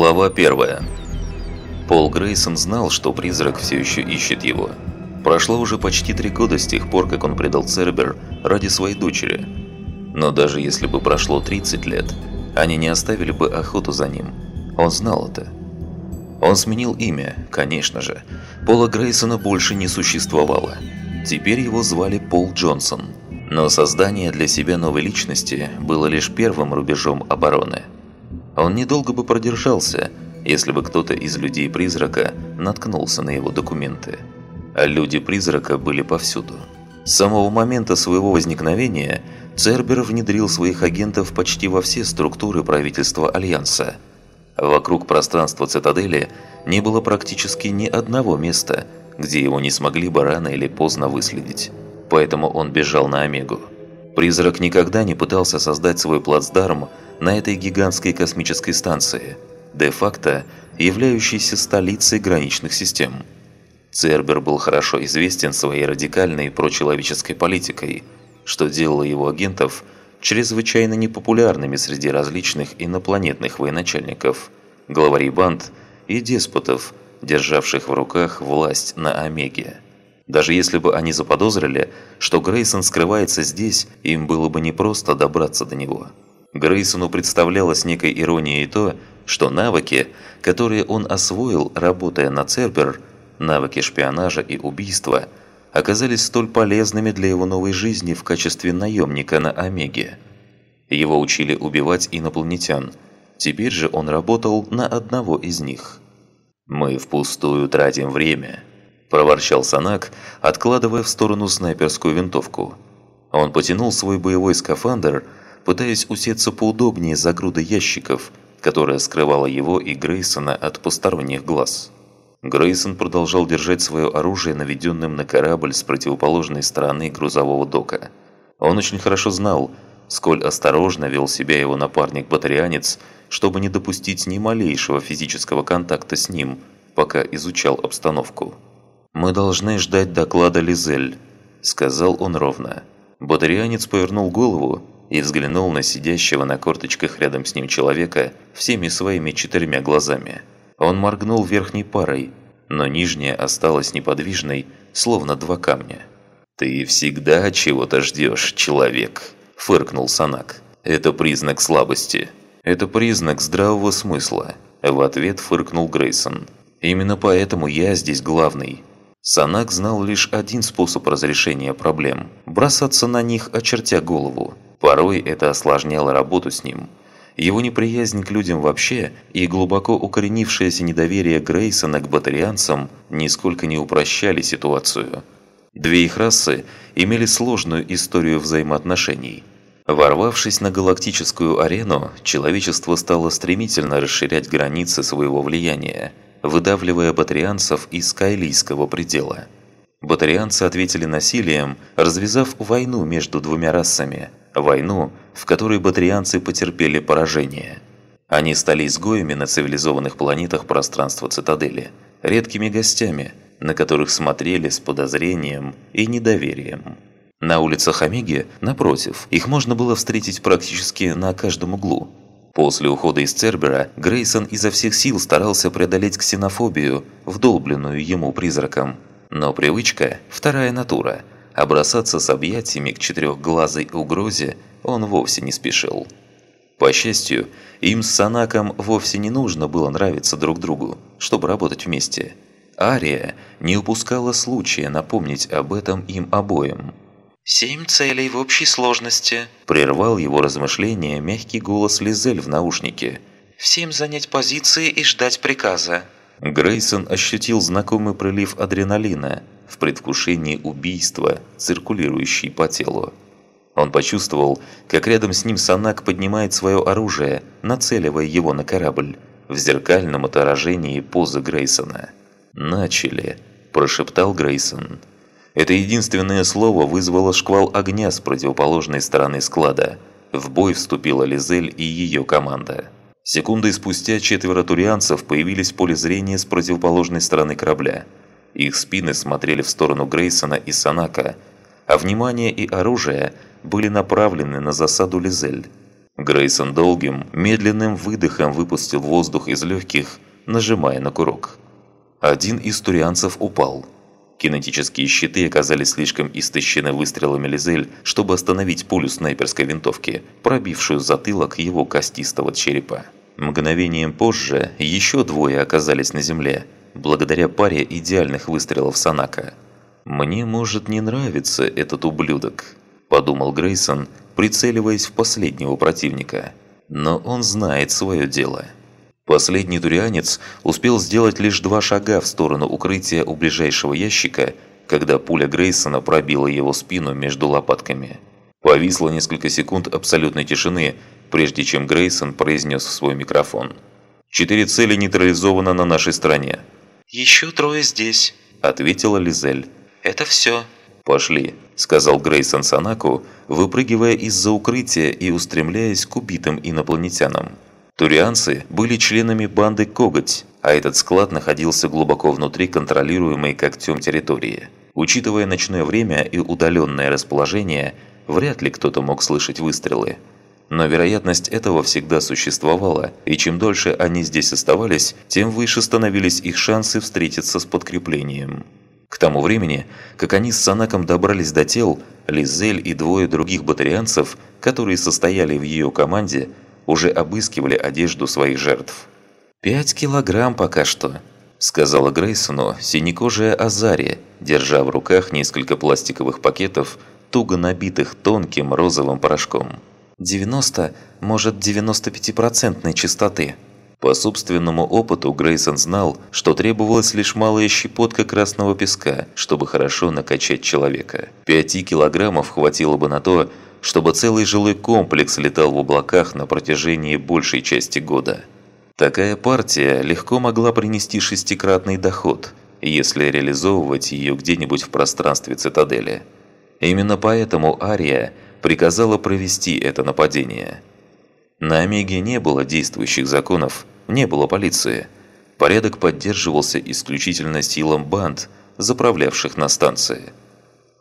Глава 1. Пол Грейсон знал, что призрак все еще ищет его. Прошло уже почти три года с тех пор, как он предал Цербер ради своей дочери. Но даже если бы прошло 30 лет, они не оставили бы охоту за ним. Он знал это. Он сменил имя, конечно же. Пола Грейсона больше не существовало. Теперь его звали Пол Джонсон. Но создание для себя новой личности было лишь первым рубежом обороны. Он недолго бы продержался, если бы кто-то из людей-призрака наткнулся на его документы. А люди-призрака были повсюду. С самого момента своего возникновения Цербер внедрил своих агентов почти во все структуры правительства Альянса. Вокруг пространства цитадели не было практически ни одного места, где его не смогли бы рано или поздно выследить. Поэтому он бежал на Омегу. Призрак никогда не пытался создать свой плацдарм на этой гигантской космической станции, де-факто являющейся столицей граничных систем. Цербер был хорошо известен своей радикальной прочеловеческой политикой, что делало его агентов чрезвычайно непопулярными среди различных инопланетных военачальников, главарей банд и деспотов, державших в руках власть на Омеге. Даже если бы они заподозрили, что Грейсон скрывается здесь, им было бы непросто добраться до него. Грейсону представлялось некой иронией то, что навыки, которые он освоил, работая на Цербер, навыки шпионажа и убийства, оказались столь полезными для его новой жизни в качестве наемника на Омеге. Его учили убивать инопланетян. Теперь же он работал на одного из них. «Мы впустую тратим время», – проворчал Санак, откладывая в сторону снайперскую винтовку. Он потянул свой боевой скафандр, пытаясь усеться поудобнее за грудой ящиков, которая скрывала его и Грейсона от посторонних глаз. Грейсон продолжал держать свое оружие наведенным на корабль с противоположной стороны грузового дока. Он очень хорошо знал, сколь осторожно вел себя его напарник-батарианец, чтобы не допустить ни малейшего физического контакта с ним, пока изучал обстановку. «Мы должны ждать доклада Лизель», – сказал он ровно. Батарианец повернул голову и взглянул на сидящего на корточках рядом с ним человека всеми своими четырьмя глазами. Он моргнул верхней парой, но нижняя осталась неподвижной, словно два камня. «Ты всегда чего-то ждешь, человек», – фыркнул Санак. «Это признак слабости». «Это признак здравого смысла», – в ответ фыркнул Грейсон. «Именно поэтому я здесь главный». Санак знал лишь один способ разрешения проблем – бросаться на них, очертя голову. Порой это осложняло работу с ним. Его неприязнь к людям вообще и глубоко укоренившееся недоверие Грейсона к батарианцам нисколько не упрощали ситуацию. Две их расы имели сложную историю взаимоотношений – Ворвавшись на галактическую арену, человечество стало стремительно расширять границы своего влияния, выдавливая батарианцев из кайлийского предела. Батарианцы ответили насилием, развязав войну между двумя расами, войну, в которой батарианцы потерпели поражение. Они стали изгоями на цивилизованных планетах пространства цитадели, редкими гостями, на которых смотрели с подозрением и недоверием. На улицах Омеги, напротив, их можно было встретить практически на каждом углу. После ухода из Цербера Грейсон изо всех сил старался преодолеть ксенофобию, вдолбленную ему призраком. Но привычка – вторая натура, а с объятиями к четырехглазой угрозе он вовсе не спешил. По счастью, им с Санаком вовсе не нужно было нравиться друг другу, чтобы работать вместе. Ария не упускала случая напомнить об этом им обоим – «Семь целей в общей сложности», – прервал его размышления мягкий голос Лизель в наушнике. «Всем занять позиции и ждать приказа». Грейсон ощутил знакомый прилив адреналина в предвкушении убийства, циркулирующий по телу. Он почувствовал, как рядом с ним Санак поднимает свое оружие, нацеливая его на корабль, в зеркальном отражении позы Грейсона. «Начали», – прошептал Грейсон. Это единственное слово вызвало шквал огня с противоположной стороны склада. В бой вступила Лизель и ее команда. Секундой спустя четверо турианцев появились в поле зрения с противоположной стороны корабля. Их спины смотрели в сторону Грейсона и Санака, а внимание и оружие были направлены на засаду Лизель. Грейсон долгим, медленным выдохом выпустил воздух из легких, нажимая на курок. Один из турианцев упал. Кинетические щиты оказались слишком истощены выстрелами Лизель, чтобы остановить пулю снайперской винтовки, пробившую затылок его костистого черепа. Мгновением позже еще двое оказались на земле, благодаря паре идеальных выстрелов Санака. «Мне может не нравиться этот ублюдок», – подумал Грейсон, прицеливаясь в последнего противника. «Но он знает свое дело». Последний турианец успел сделать лишь два шага в сторону укрытия у ближайшего ящика, когда пуля Грейсона пробила его спину между лопатками. Повисло несколько секунд абсолютной тишины, прежде чем Грейсон произнес в свой микрофон. «Четыре цели нейтрализованы на нашей стороне». «Еще трое здесь», – ответила Лизель. «Это все». «Пошли», – сказал Грейсон Санаку, выпрыгивая из-за укрытия и устремляясь к убитым инопланетянам. Турианцы были членами банды Коготь, а этот склад находился глубоко внутри контролируемой когтем территории. Учитывая ночное время и удаленное расположение, вряд ли кто-то мог слышать выстрелы. Но вероятность этого всегда существовала, и чем дольше они здесь оставались, тем выше становились их шансы встретиться с подкреплением. К тому времени, как они с Санаком добрались до тел, Лизель и двое других батарианцев, которые состояли в ее команде, уже обыскивали одежду своих жертв. «Пять килограмм пока что», – сказала Грейсону синекожая Азария, держа в руках несколько пластиковых пакетов, туго набитых тонким розовым порошком. «90, может 95-процентной чистоты». По собственному опыту Грейсон знал, что требовалась лишь малая щепотка красного песка, чтобы хорошо накачать человека. Пяти килограммов хватило бы на то, чтобы целый жилой комплекс летал в облаках на протяжении большей части года. Такая партия легко могла принести шестикратный доход, если реализовывать ее где-нибудь в пространстве цитадели. Именно поэтому Ария приказала провести это нападение. На Омеге не было действующих законов, не было полиции. Порядок поддерживался исключительно силам банд, заправлявших на станции.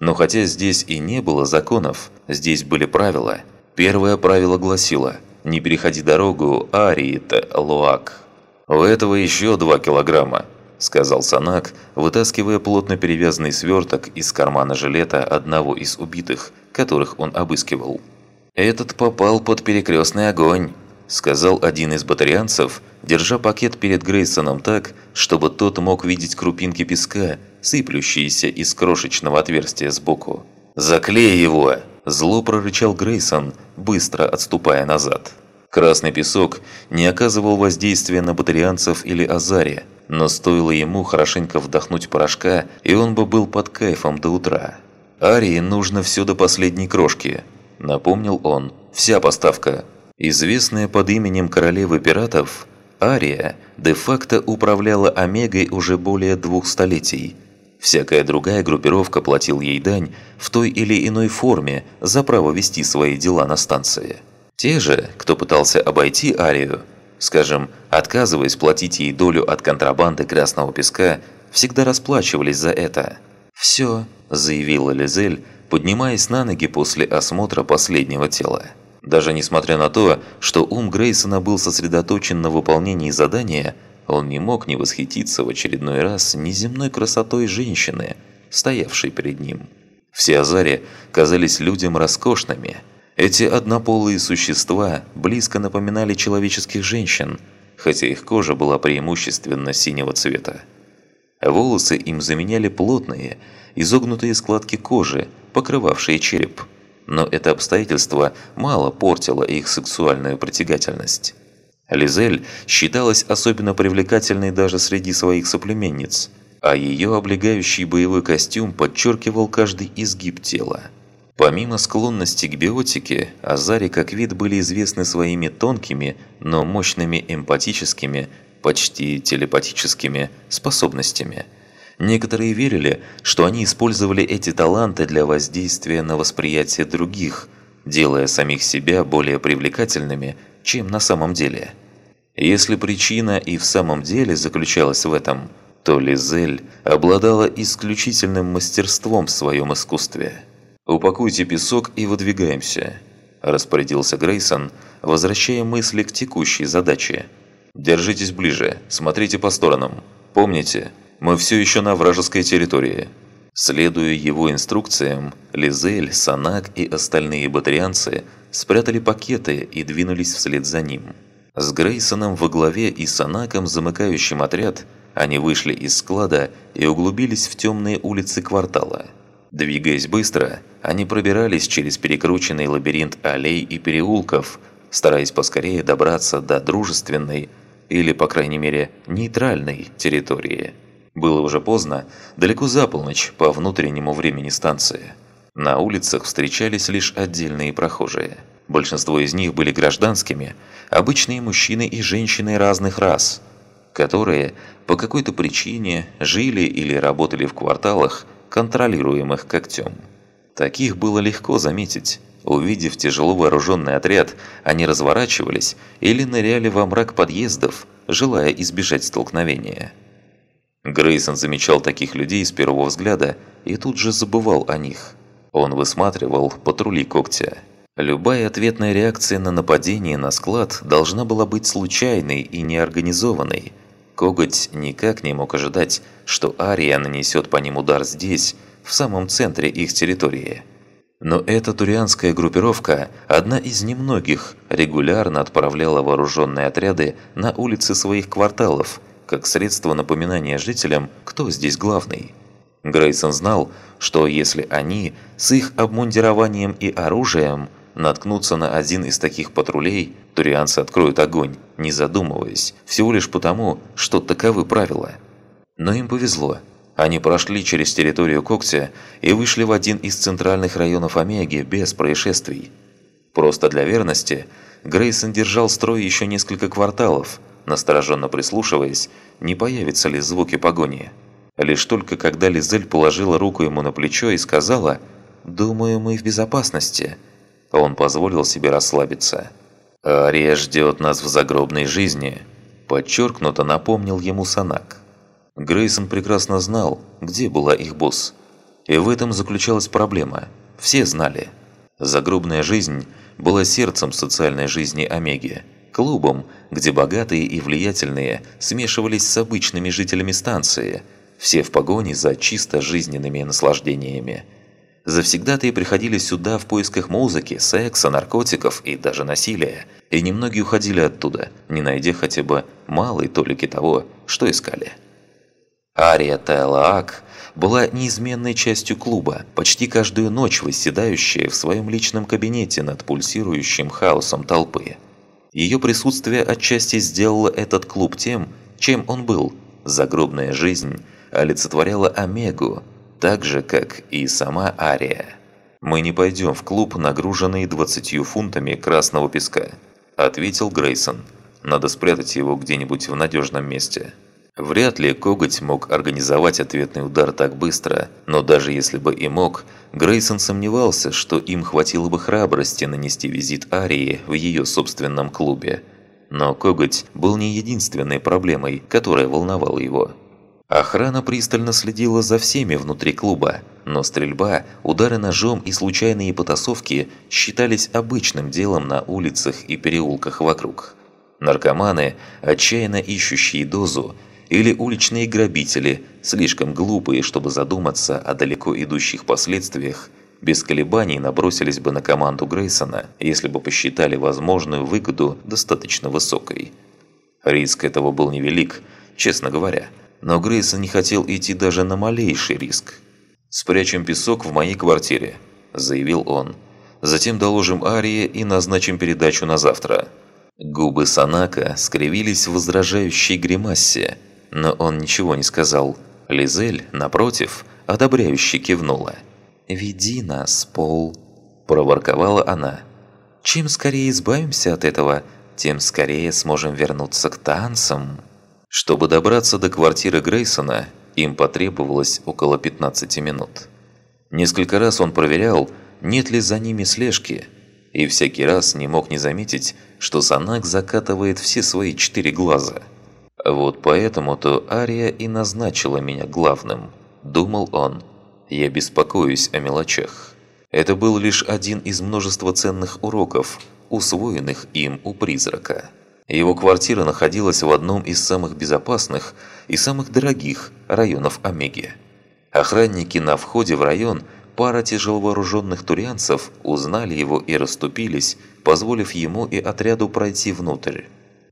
Но хотя здесь и не было законов, здесь были правила. Первое правило гласило «Не переходи дорогу Ариита Луак». «У этого еще два килограмма», – сказал Санак, вытаскивая плотно перевязанный сверток из кармана жилета одного из убитых, которых он обыскивал. «Этот попал под перекрестный огонь», – сказал один из батарианцев, держа пакет перед Грейсоном так, чтобы тот мог видеть крупинки песка, сыплющиеся из крошечного отверстия сбоку. «Заклей его!» – зло прорычал Грейсон, быстро отступая назад. Красный песок не оказывал воздействия на батарианцев или Азаре, но стоило ему хорошенько вдохнуть порошка, и он бы был под кайфом до утра. «Арии нужно все до последней крошки», – напомнил он. «Вся поставка». Известная под именем королевы пиратов, Ария де-факто управляла Омегой уже более двух столетий. Всякая другая группировка платил ей дань в той или иной форме за право вести свои дела на станции. Те же, кто пытался обойти Арию, скажем, отказываясь платить ей долю от контрабанды красного песка, всегда расплачивались за это. «Все», – заявила Лизель, поднимаясь на ноги после осмотра последнего тела. Даже несмотря на то, что ум Грейсона был сосредоточен на выполнении задания, он не мог не восхититься в очередной раз неземной красотой женщины, стоявшей перед ним. Все Азари казались людям роскошными. Эти однополые существа близко напоминали человеческих женщин, хотя их кожа была преимущественно синего цвета. Волосы им заменяли плотные, изогнутые складки кожи, покрывавшие череп – но это обстоятельство мало портило их сексуальную притягательность. Лизель считалась особенно привлекательной даже среди своих соплеменниц, а ее облегающий боевой костюм подчеркивал каждый изгиб тела. Помимо склонности к биотике, Азари как вид были известны своими тонкими, но мощными эмпатическими, почти телепатическими способностями – Некоторые верили, что они использовали эти таланты для воздействия на восприятие других, делая самих себя более привлекательными, чем на самом деле. Если причина и в самом деле заключалась в этом, то Лизель обладала исключительным мастерством в своем искусстве. «Упакуйте песок и выдвигаемся», – распорядился Грейсон, возвращая мысли к текущей задаче. «Держитесь ближе, смотрите по сторонам. Помните, мы все еще на вражеской территории». Следуя его инструкциям, Лизель, Санак и остальные батарианцы спрятали пакеты и двинулись вслед за ним. С Грейсоном во главе и Санаком, замыкающим отряд, они вышли из склада и углубились в темные улицы квартала. Двигаясь быстро, они пробирались через перекрученный лабиринт аллей и переулков, стараясь поскорее добраться до дружественной или, по крайней мере, нейтральной территории. Было уже поздно, далеко за полночь по внутреннему времени станции. На улицах встречались лишь отдельные прохожие. Большинство из них были гражданскими, обычные мужчины и женщины разных рас, которые по какой-то причине жили или работали в кварталах, контролируемых когтем. Таких было легко заметить. Увидев тяжело вооруженный отряд, они разворачивались или ныряли во мрак подъездов, желая избежать столкновения. Грейсон замечал таких людей с первого взгляда и тут же забывал о них. Он высматривал патрули когтя. Любая ответная реакция на нападение на склад должна была быть случайной и неорганизованной. Коготь никак не мог ожидать, что Ария нанесет по ним удар здесь, в самом центре их территории. Но эта турианская группировка, одна из немногих, регулярно отправляла вооруженные отряды на улицы своих кварталов – как средство напоминания жителям, кто здесь главный. Грейсон знал, что если они с их обмундированием и оружием наткнутся на один из таких патрулей, турианцы откроют огонь, не задумываясь, всего лишь потому, что таковы правила. Но им повезло. Они прошли через территорию Когтя и вышли в один из центральных районов Омеги без происшествий. Просто для верности Грейсон держал строй еще несколько кварталов, настороженно прислушиваясь, не появятся ли звуки погони. Лишь только когда Лизель положила руку ему на плечо и сказала «Думаю, мы в безопасности», он позволил себе расслабиться. «Ария ждет нас в загробной жизни», – подчеркнуто напомнил ему Санак. Грейсон прекрасно знал, где была их босс. И в этом заключалась проблема. Все знали. Загробная жизнь была сердцем социальной жизни Омеги клубом, где богатые и влиятельные смешивались с обычными жителями станции, все в погоне за чисто жизненными наслаждениями. Завсегдатые приходили сюда в поисках музыки, секса, наркотиков и даже насилия, и немногие уходили оттуда, не найдя хотя бы малой толики того, что искали. Ария Тайлаак была неизменной частью клуба, почти каждую ночь восседающая в своем личном кабинете над пульсирующим хаосом толпы. Ее присутствие отчасти сделало этот клуб тем, чем он был. Загробная жизнь олицетворяла Омегу, так же, как и сама Ария. «Мы не пойдем в клуб, нагруженный двадцатью фунтами красного песка», – ответил Грейсон. «Надо спрятать его где-нибудь в надежном месте». Вряд ли Коготь мог организовать ответный удар так быстро, но даже если бы и мог, Грейсон сомневался, что им хватило бы храбрости нанести визит Арии в ее собственном клубе. Но Коготь был не единственной проблемой, которая волновала его. Охрана пристально следила за всеми внутри клуба, но стрельба, удары ножом и случайные потасовки считались обычным делом на улицах и переулках вокруг. Наркоманы, отчаянно ищущие дозу, или уличные грабители, слишком глупые, чтобы задуматься о далеко идущих последствиях, без колебаний набросились бы на команду Грейсона, если бы посчитали возможную выгоду достаточно высокой. Риск этого был невелик, честно говоря, но Грейсон не хотел идти даже на малейший риск. «Спрячем песок в моей квартире», – заявил он. «Затем доложим Арии и назначим передачу на завтра». Губы Санака скривились в возражающей гримасе, но он ничего не сказал. Лизель, напротив, одобряюще кивнула. «Веди нас, Пол», – проворковала она. «Чем скорее избавимся от этого, тем скорее сможем вернуться к танцам». Чтобы добраться до квартиры Грейсона, им потребовалось около 15 минут. Несколько раз он проверял, нет ли за ними слежки, и всякий раз не мог не заметить, что Санак закатывает все свои четыре глаза – вот поэтому-то Ария и назначила меня главным, думал он. Я беспокоюсь о мелочах. Это был лишь один из множества ценных уроков, усвоенных им у призрака. Его квартира находилась в одном из самых безопасных и самых дорогих районов Омеги. Охранники на входе в район, пара тяжеловооруженных турианцев, узнали его и расступились, позволив ему и отряду пройти внутрь.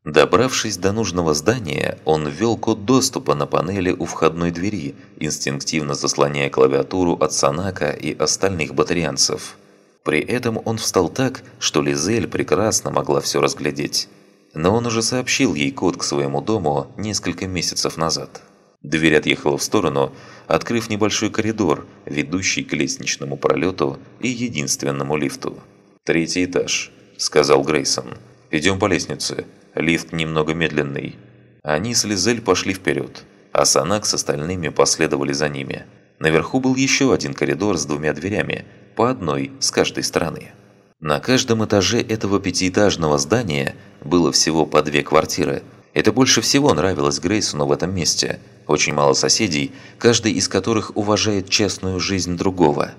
Добравшись до нужного здания, он ввел код доступа на панели у входной двери, инстинктивно заслоняя клавиатуру от Санака и остальных батарианцев. При этом он встал так, что Лизель прекрасно могла все разглядеть. Но он уже сообщил ей код к своему дому несколько месяцев назад. Дверь отъехала в сторону, открыв небольшой коридор, ведущий к лестничному пролету и единственному лифту. «Третий этаж», — сказал Грейсон. «Идем по лестнице. Лифт немного медленный». Они с Лизель пошли вперед, а Санак с остальными последовали за ними. Наверху был еще один коридор с двумя дверями, по одной с каждой стороны. На каждом этаже этого пятиэтажного здания было всего по две квартиры. Это больше всего нравилось Грейсону в этом месте. Очень мало соседей, каждый из которых уважает частную жизнь другого.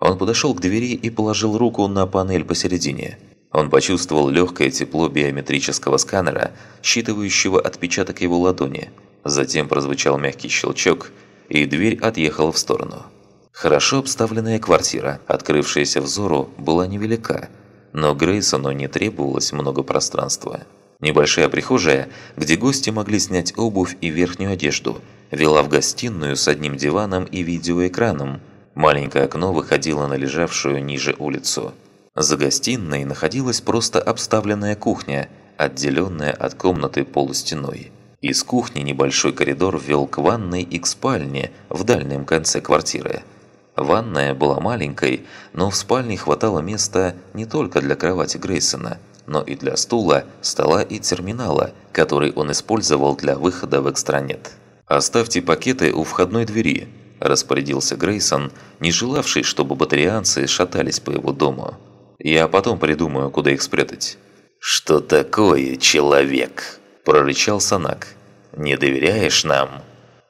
Он подошел к двери и положил руку на панель посередине. Он почувствовал легкое тепло биометрического сканера, считывающего отпечаток его ладони. Затем прозвучал мягкий щелчок, и дверь отъехала в сторону. Хорошо обставленная квартира, открывшаяся взору, была невелика, но Грейсону не требовалось много пространства. Небольшая прихожая, где гости могли снять обувь и верхнюю одежду, вела в гостиную с одним диваном и видеоэкраном. Маленькое окно выходило на лежавшую ниже улицу. За гостиной находилась просто обставленная кухня, отделенная от комнаты полустеной. Из кухни небольшой коридор вел к ванной и к спальне в дальнем конце квартиры – Ванная была маленькой, но в спальне хватало места не только для кровати Грейсона, но и для стула, стола и терминала, который он использовал для выхода в экстранет. «Оставьте пакеты у входной двери», – распорядился Грейсон, не желавший, чтобы батарианцы шатались по его дому. «Я потом придумаю, куда их спрятать». «Что такое человек?» – прорычал Санак. «Не доверяешь нам?»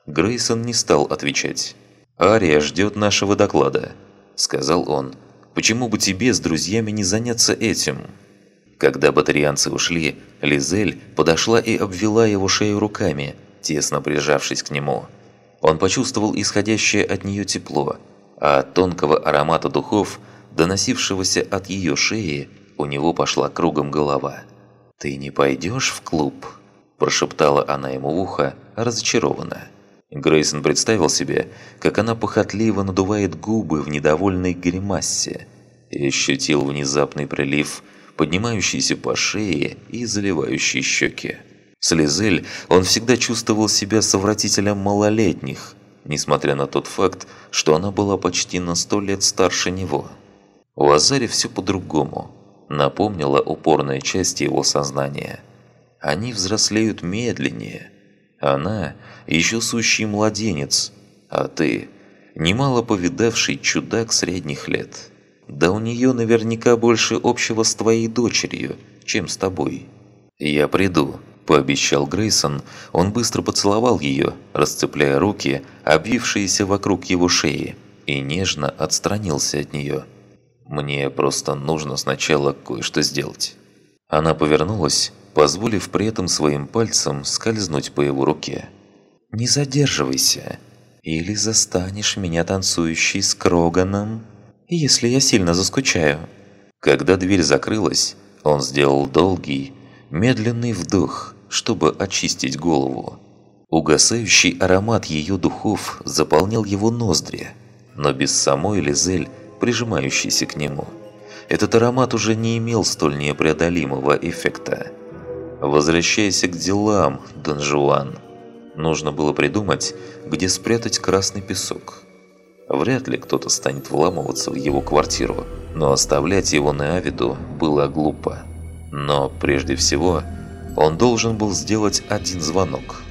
Грейсон не стал отвечать. «Ария ждет нашего доклада», – сказал он. «Почему бы тебе с друзьями не заняться этим?» Когда батарианцы ушли, Лизель подошла и обвела его шею руками, тесно прижавшись к нему. Он почувствовал исходящее от нее тепло, а от тонкого аромата духов, доносившегося от ее шеи, у него пошла кругом голова. «Ты не пойдешь в клуб?» – прошептала она ему в ухо, разочарованно. Грейсон представил себе, как она похотливо надувает губы в недовольной гримассе и ощутил внезапный прилив, поднимающийся по шее и заливающий щеки. С Лизель он всегда чувствовал себя совратителем малолетних, несмотря на тот факт, что она была почти на сто лет старше него. У Азари все по-другому, напомнила упорная часть его сознания. Они взрослеют медленнее – она еще сущий младенец, а ты немало повидавший чудак средних лет. Да у нее наверняка больше общего с твоей дочерью, чем с тобой. Я приду, пообещал Грейсон. Он быстро поцеловал ее, расцепляя руки, обвившиеся вокруг его шеи, и нежно отстранился от нее. Мне просто нужно сначала кое-что сделать. Она повернулась позволив при этом своим пальцем скользнуть по его руке. «Не задерживайся, или застанешь меня танцующей с Кроганом, если я сильно заскучаю». Когда дверь закрылась, он сделал долгий, медленный вдох, чтобы очистить голову. Угасающий аромат ее духов заполнял его ноздри, но без самой Лизель, прижимающейся к нему. Этот аромат уже не имел столь непреодолимого эффекта. Возвращайся к делам, Дон Жуан. Нужно было придумать, где спрятать красный песок. Вряд ли кто-то станет вламываться в его квартиру, но оставлять его на Авиду было глупо. Но прежде всего, он должен был сделать один звонок –